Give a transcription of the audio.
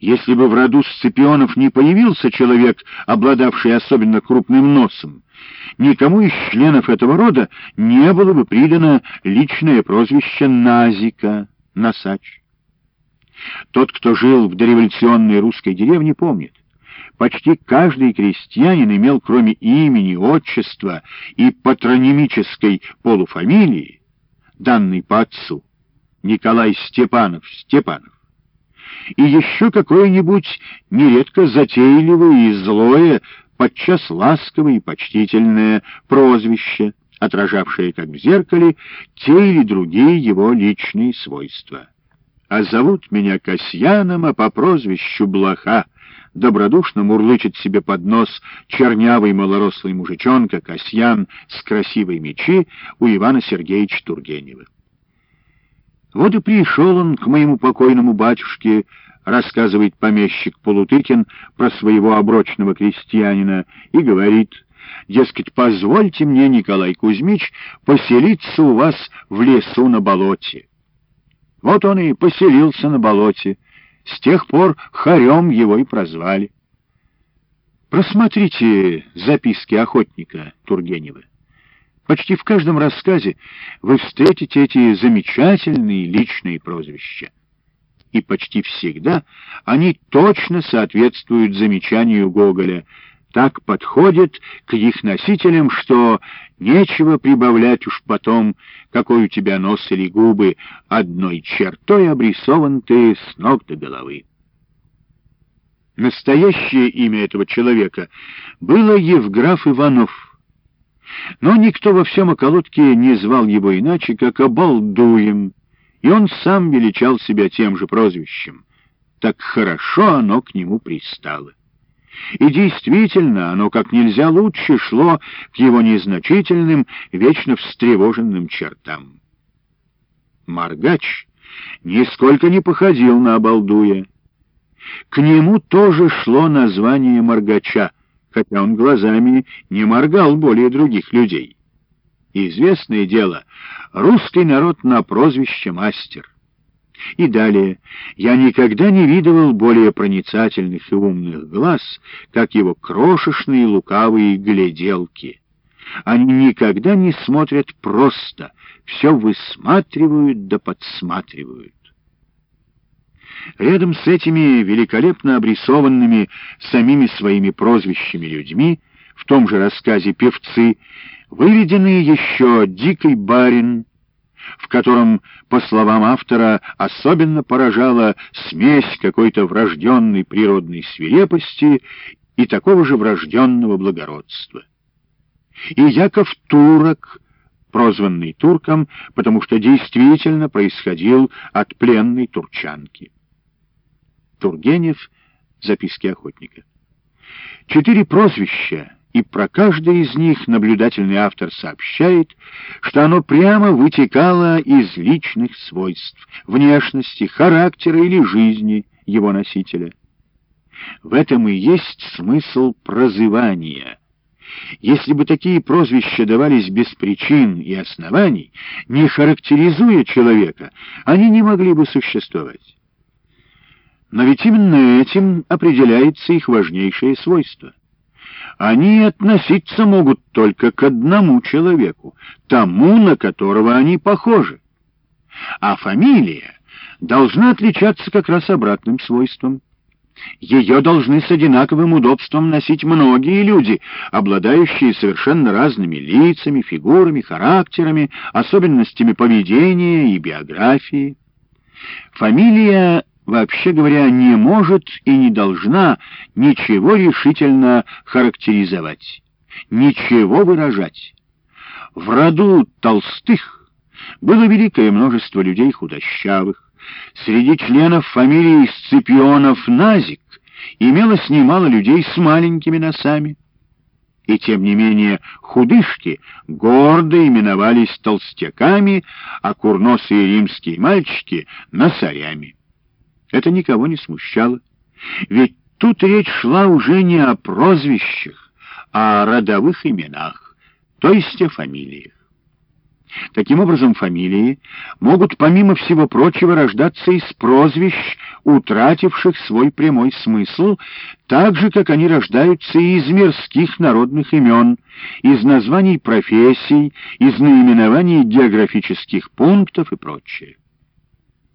Если бы в роду Сципионов не появился человек, обладавший особенно крупным носом, никому из членов этого рода не было бы придано личное прозвище Назика, Носач. Тот, кто жил в дореволюционной русской деревне, помнит. Почти каждый крестьянин имел кроме имени, отчества и патронимической полуфамилии, данной по отцу, Николай Степанов Степанов, и еще какое-нибудь нередко затейливое и злое, подчас ласковое и почтительное прозвище, отражавшее, как в зеркале, те или другие его личные свойства. А зовут меня Касьяном, а по прозвищу Блоха. Добродушно мурлычет себе под нос чернявый малорослый мужичонка Касьян с красивой мечи у Ивана Сергеевича Тургенева. Вот и пришел он к моему покойному батюшке, рассказывает помещик Полутыкин про своего оброчного крестьянина, и говорит, дескать, позвольте мне, Николай Кузьмич, поселиться у вас в лесу на болоте. Вот он и поселился на болоте. С тех пор Харем его и прозвали. Просмотрите записки охотника Тургенева. Почти в каждом рассказе вы встретите эти замечательные личные прозвища. И почти всегда они точно соответствуют замечанию Гоголя — так подходит к их носителям, что нечего прибавлять уж потом, какой у тебя нос или губы, одной чертой обрисован ты с ног до головы. Настоящее имя этого человека было Евграф Иванов, но никто во всем околотке не звал его иначе, как Обалдуем, и он сам величал себя тем же прозвищем. Так хорошо оно к нему пристало. И действительно, оно как нельзя лучше шло к его незначительным, вечно встревоженным чертам. Маргач нисколько не походил на обалдуя. К нему тоже шло название Маргача, хотя он глазами не моргал более других людей. Известное дело, русский народ на прозвище «мастер». И далее, я никогда не видывал более проницательных и умных глаз, как его крошечные лукавые гляделки. Они никогда не смотрят просто, все высматривают да подсматривают. Рядом с этими великолепно обрисованными самими своими прозвищами людьми, в том же рассказе «Певцы», выведены еще «Дикий барин», в котором, по словам автора, особенно поражала смесь какой-то врожденной природной свирепости и такого же врожденного благородства. И Яков Турок, прозванный турком, потому что действительно происходил от пленной турчанки. Тургенев, записки охотника. Четыре прозвища и про каждое из них наблюдательный автор сообщает, что оно прямо вытекало из личных свойств, внешности, характера или жизни его носителя. В этом и есть смысл прозывания. Если бы такие прозвища давались без причин и оснований, не характеризуя человека, они не могли бы существовать. Но ведь именно этим определяется их важнейшее свойство — они относиться могут только к одному человеку, тому, на которого они похожи. А фамилия должна отличаться как раз обратным свойством. Ее должны с одинаковым удобством носить многие люди, обладающие совершенно разными лицами, фигурами, характерами, особенностями поведения и биографии. Фамилия вообще говоря, не может и не должна ничего решительно характеризовать, ничего выражать. В роду толстых было великое множество людей худощавых. Среди членов фамилии Сципионов Назик имелось немало людей с маленькими носами. И тем не менее худышки гордо именовались толстяками, а курносые римские мальчики — носарями. Это никого не смущало. Ведь тут речь шла уже не о прозвищах, а о родовых именах, то есть о фамилиях. Таким образом, фамилии могут, помимо всего прочего, рождаться из прозвищ, утративших свой прямой смысл, так же, как они рождаются и из мирских народных имен, из названий профессий, из наименований географических пунктов и прочее.